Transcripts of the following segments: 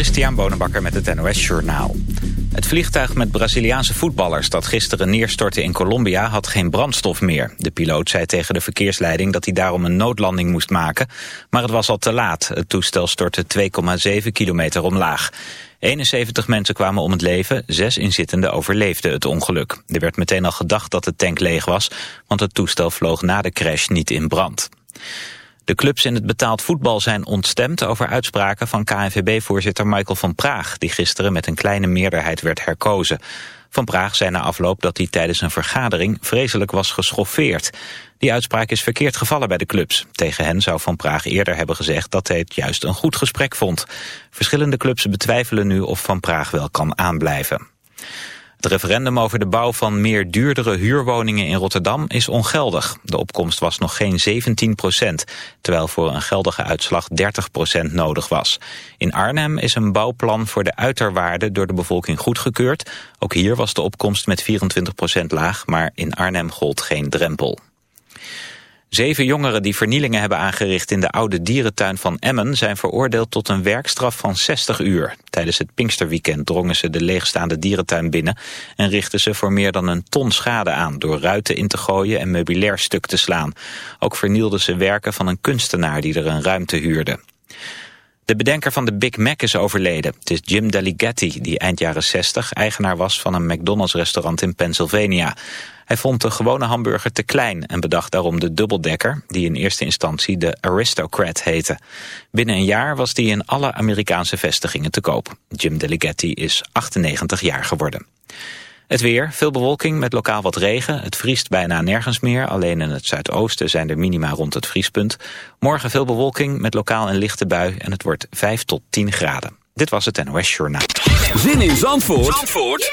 Christian Bonenbakker met het NOS Journaal. Het vliegtuig met Braziliaanse voetballers dat gisteren neerstortte in Colombia had geen brandstof meer. De piloot zei tegen de verkeersleiding dat hij daarom een noodlanding moest maken. Maar het was al te laat. Het toestel stortte 2,7 kilometer omlaag. 71 mensen kwamen om het leven, zes inzittenden overleefden het ongeluk. Er werd meteen al gedacht dat de tank leeg was, want het toestel vloog na de crash niet in brand. De clubs in het betaald voetbal zijn ontstemd over uitspraken van KNVB-voorzitter Michael van Praag, die gisteren met een kleine meerderheid werd herkozen. Van Praag zei na afloop dat hij tijdens een vergadering vreselijk was geschoffeerd. Die uitspraak is verkeerd gevallen bij de clubs. Tegen hen zou Van Praag eerder hebben gezegd dat hij het juist een goed gesprek vond. Verschillende clubs betwijfelen nu of Van Praag wel kan aanblijven. Het referendum over de bouw van meer duurdere huurwoningen in Rotterdam is ongeldig. De opkomst was nog geen 17 procent, terwijl voor een geldige uitslag 30 procent nodig was. In Arnhem is een bouwplan voor de uiterwaarden door de bevolking goedgekeurd. Ook hier was de opkomst met 24 procent laag, maar in Arnhem gold geen drempel. Zeven jongeren die vernielingen hebben aangericht in de oude dierentuin van Emmen zijn veroordeeld tot een werkstraf van 60 uur. Tijdens het Pinksterweekend drongen ze de leegstaande dierentuin binnen en richtten ze voor meer dan een ton schade aan door ruiten in te gooien en meubilair stuk te slaan. Ook vernielden ze werken van een kunstenaar die er een ruimte huurde. De bedenker van de Big Mac is overleden. Het is Jim Deligatti, die eind jaren 60 eigenaar was van een McDonald's restaurant in Pennsylvania. Hij vond de gewone hamburger te klein en bedacht daarom de dubbeldekker, die in eerste instantie de Aristocrat heette. Binnen een jaar was die in alle Amerikaanse vestigingen te koop. Jim Deligatti is 98 jaar geworden. Het weer, veel bewolking met lokaal wat regen. Het vriest bijna nergens meer. Alleen in het zuidoosten zijn er minima rond het vriespunt. Morgen veel bewolking met lokaal een lichte bui. En het wordt 5 tot 10 graden. Dit was het NOS Journaal. Zin in Zandvoort, Zandvoort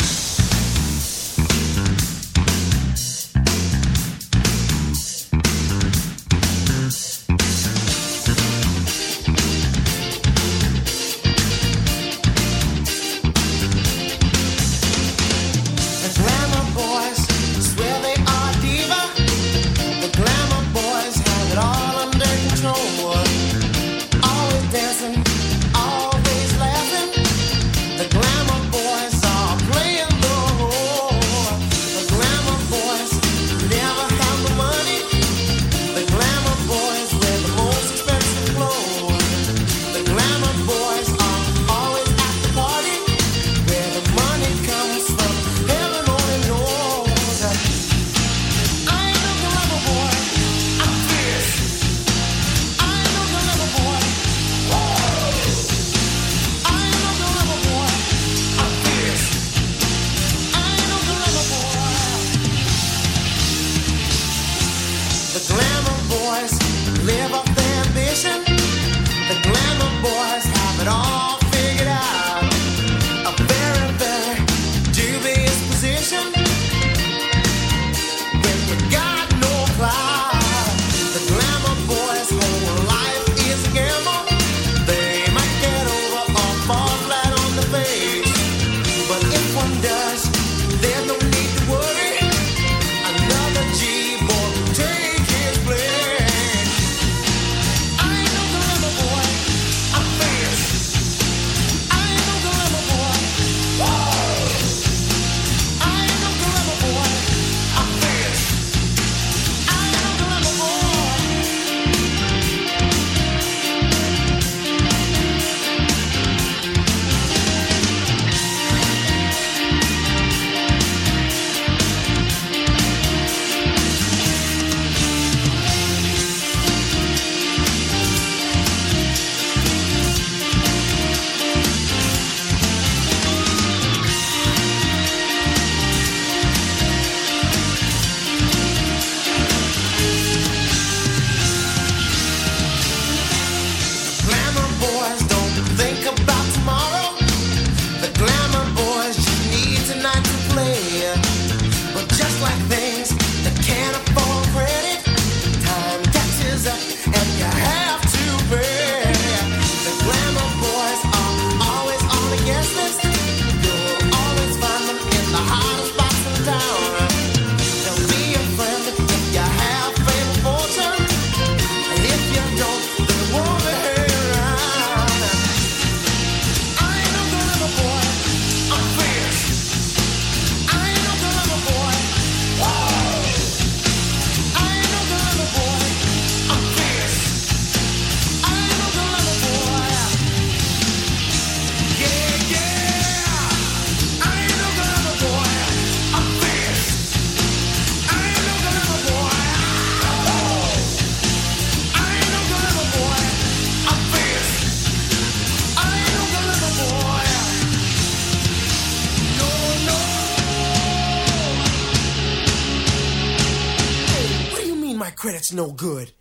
Credit's no good.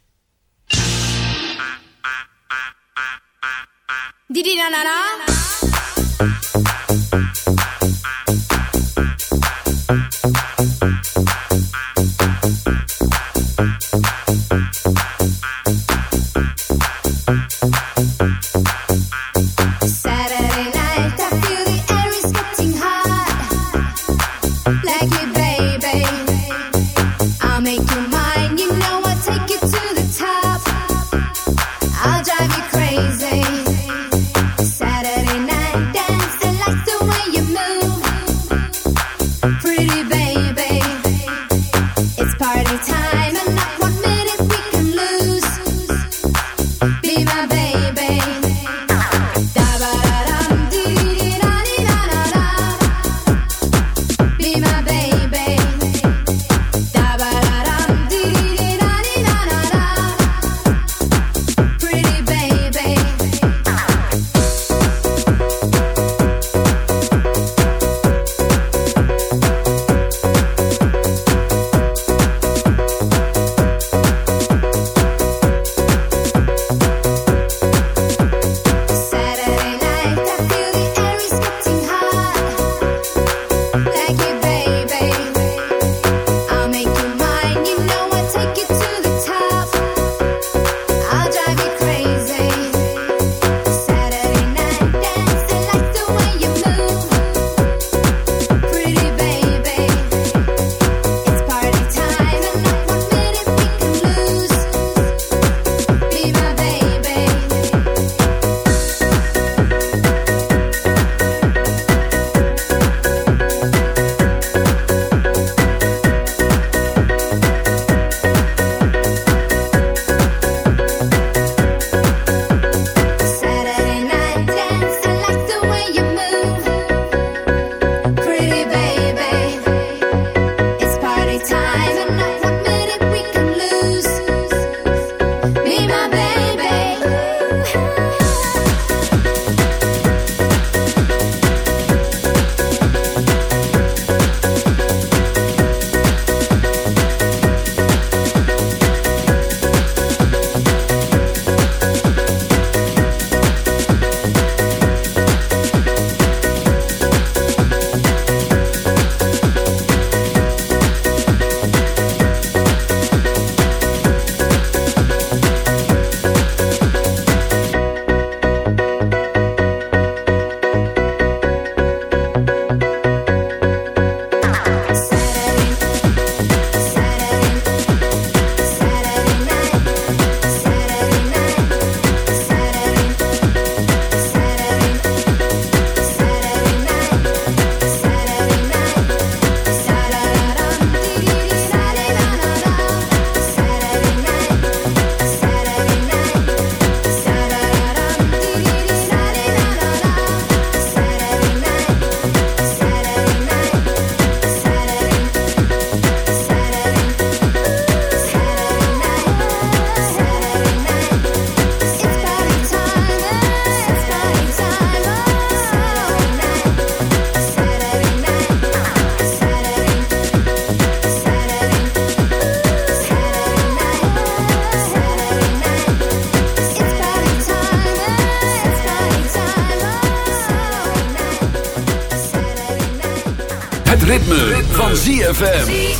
Didi na na na. ZFM.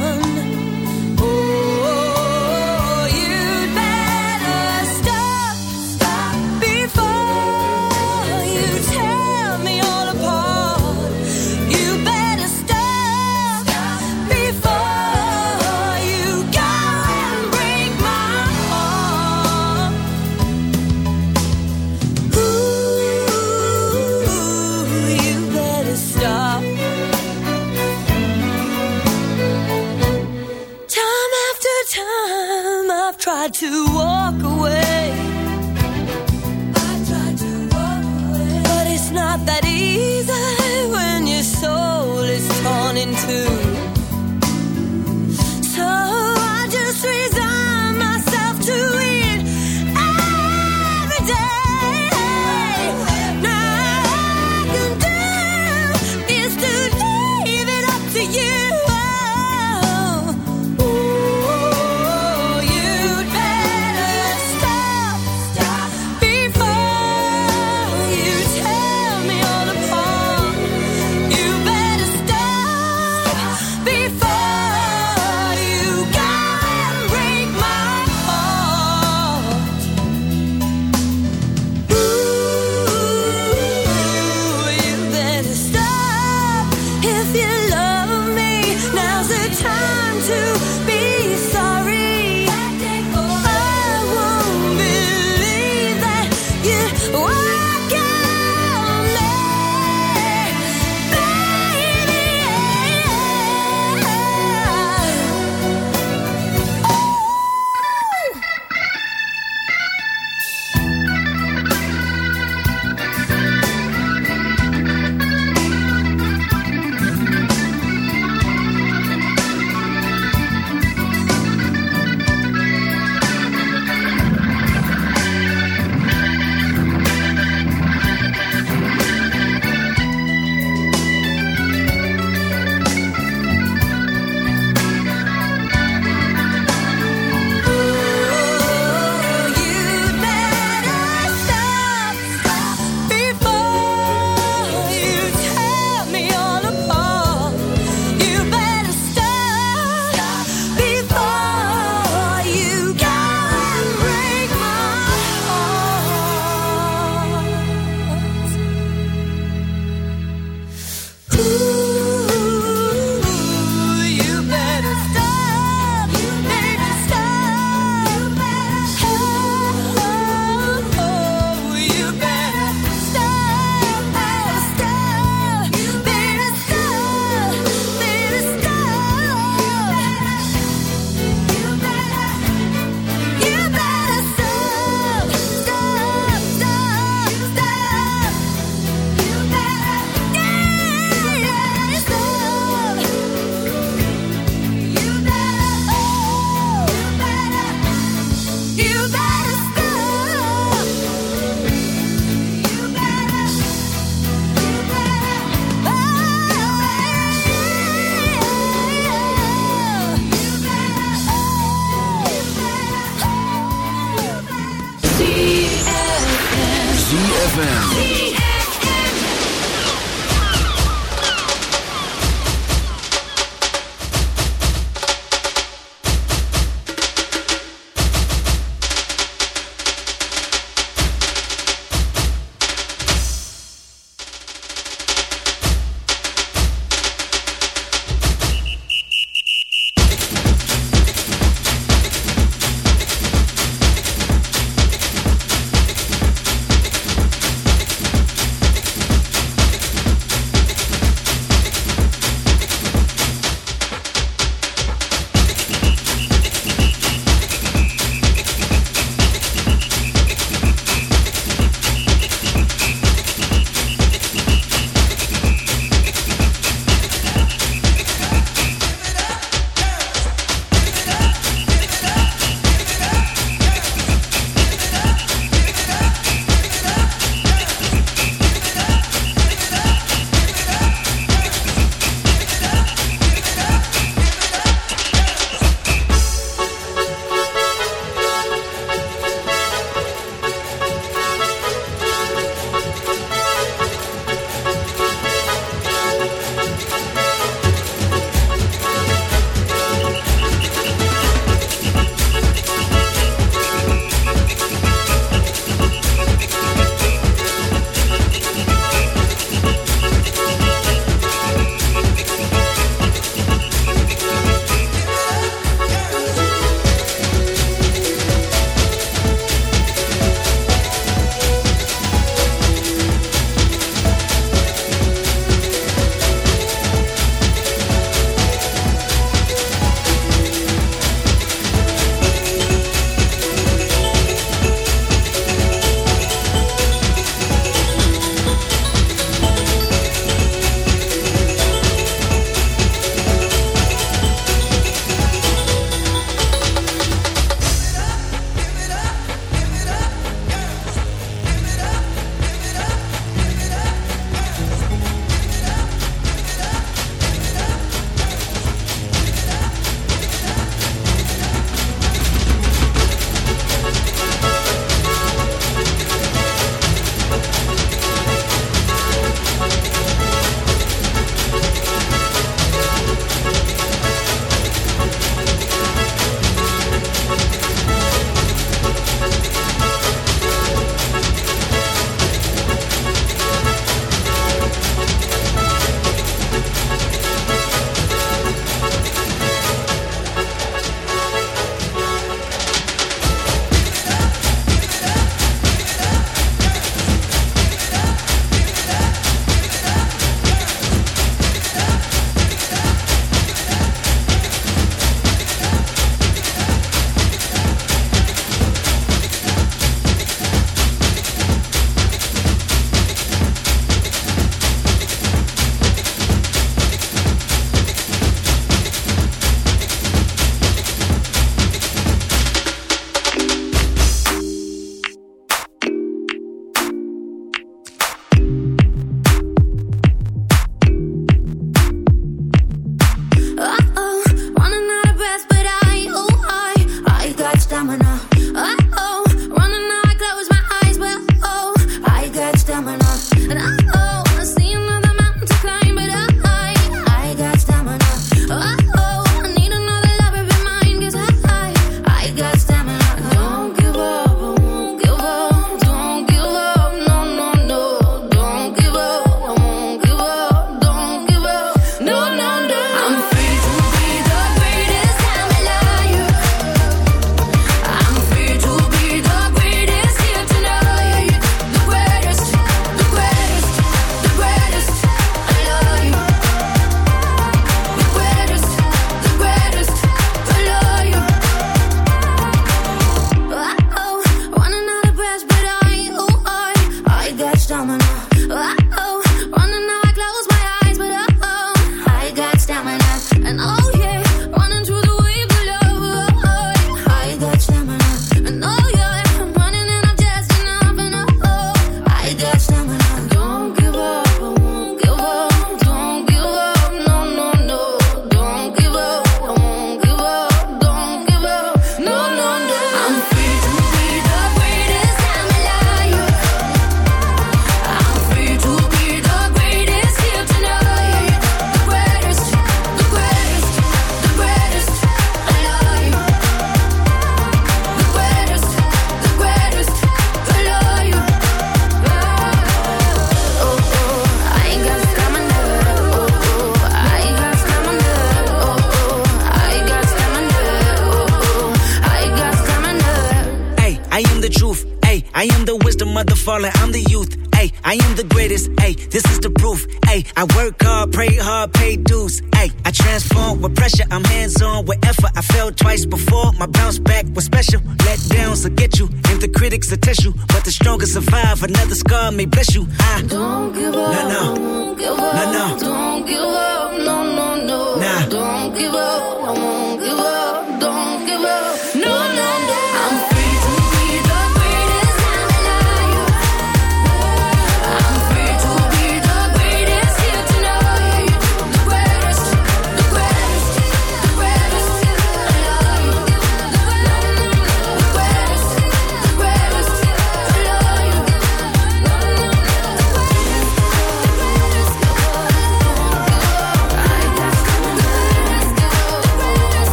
another scar may bless you. I don't give up. No, no. Don't give up. No, no. Don't give up.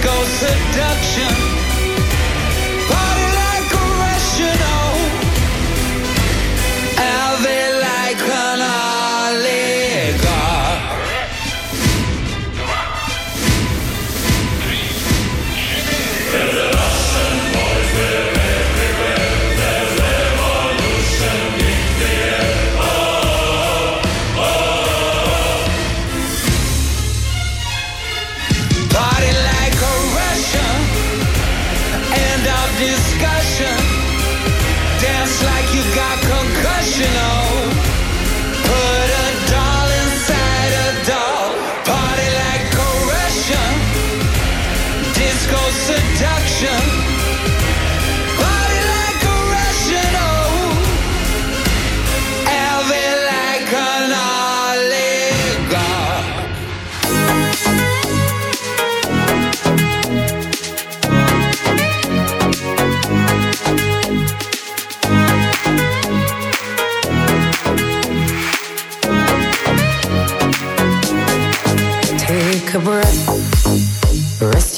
Disco seduction.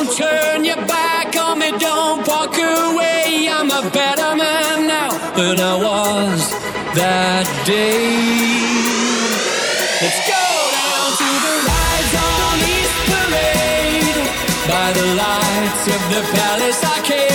Don't turn your back on me, don't walk away. I'm a better man now than I was that day. Let's go down to the rides on East Parade by the lights of the Palace Arcade.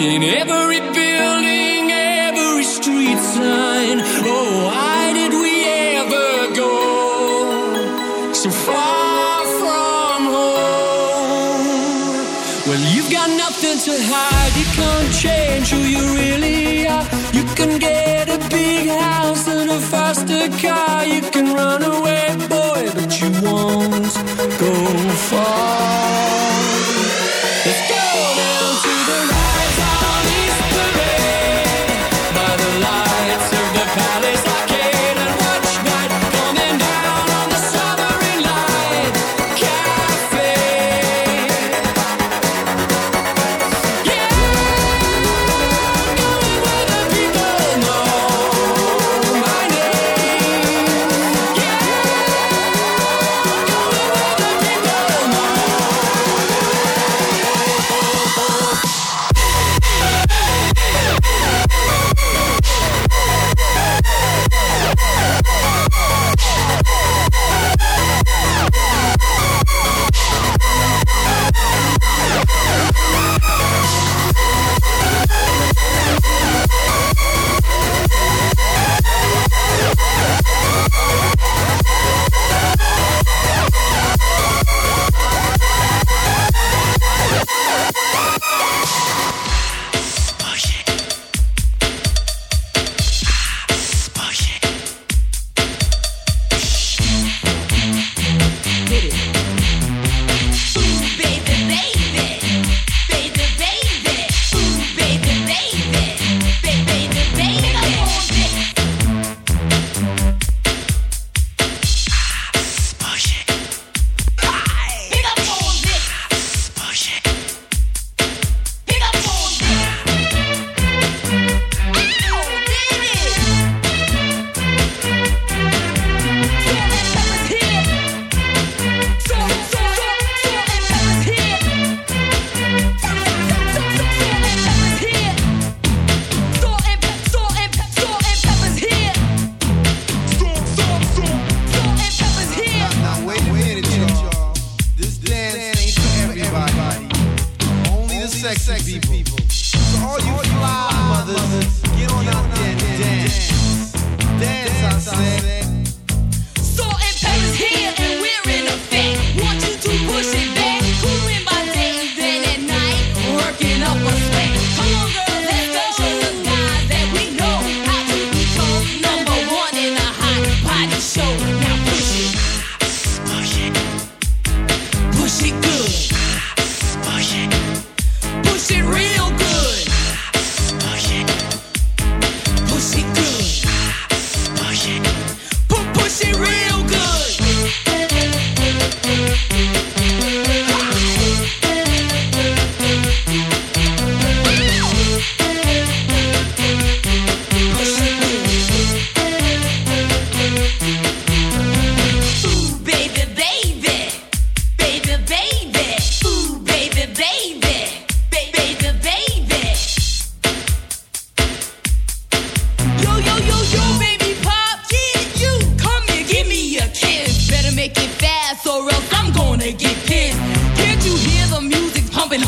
in every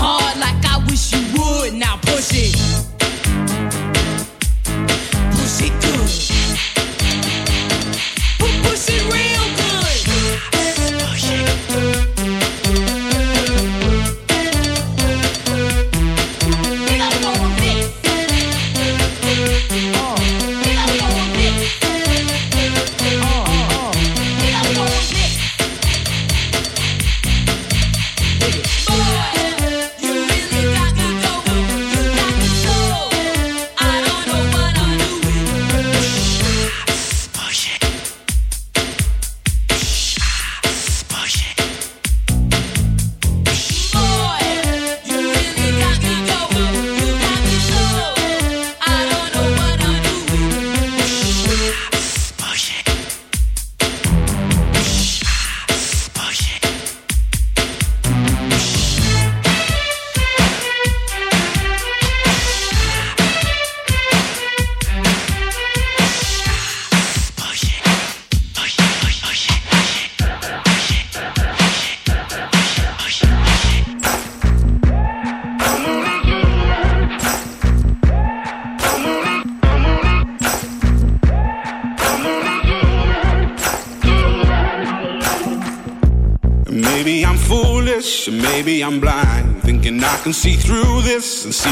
hard like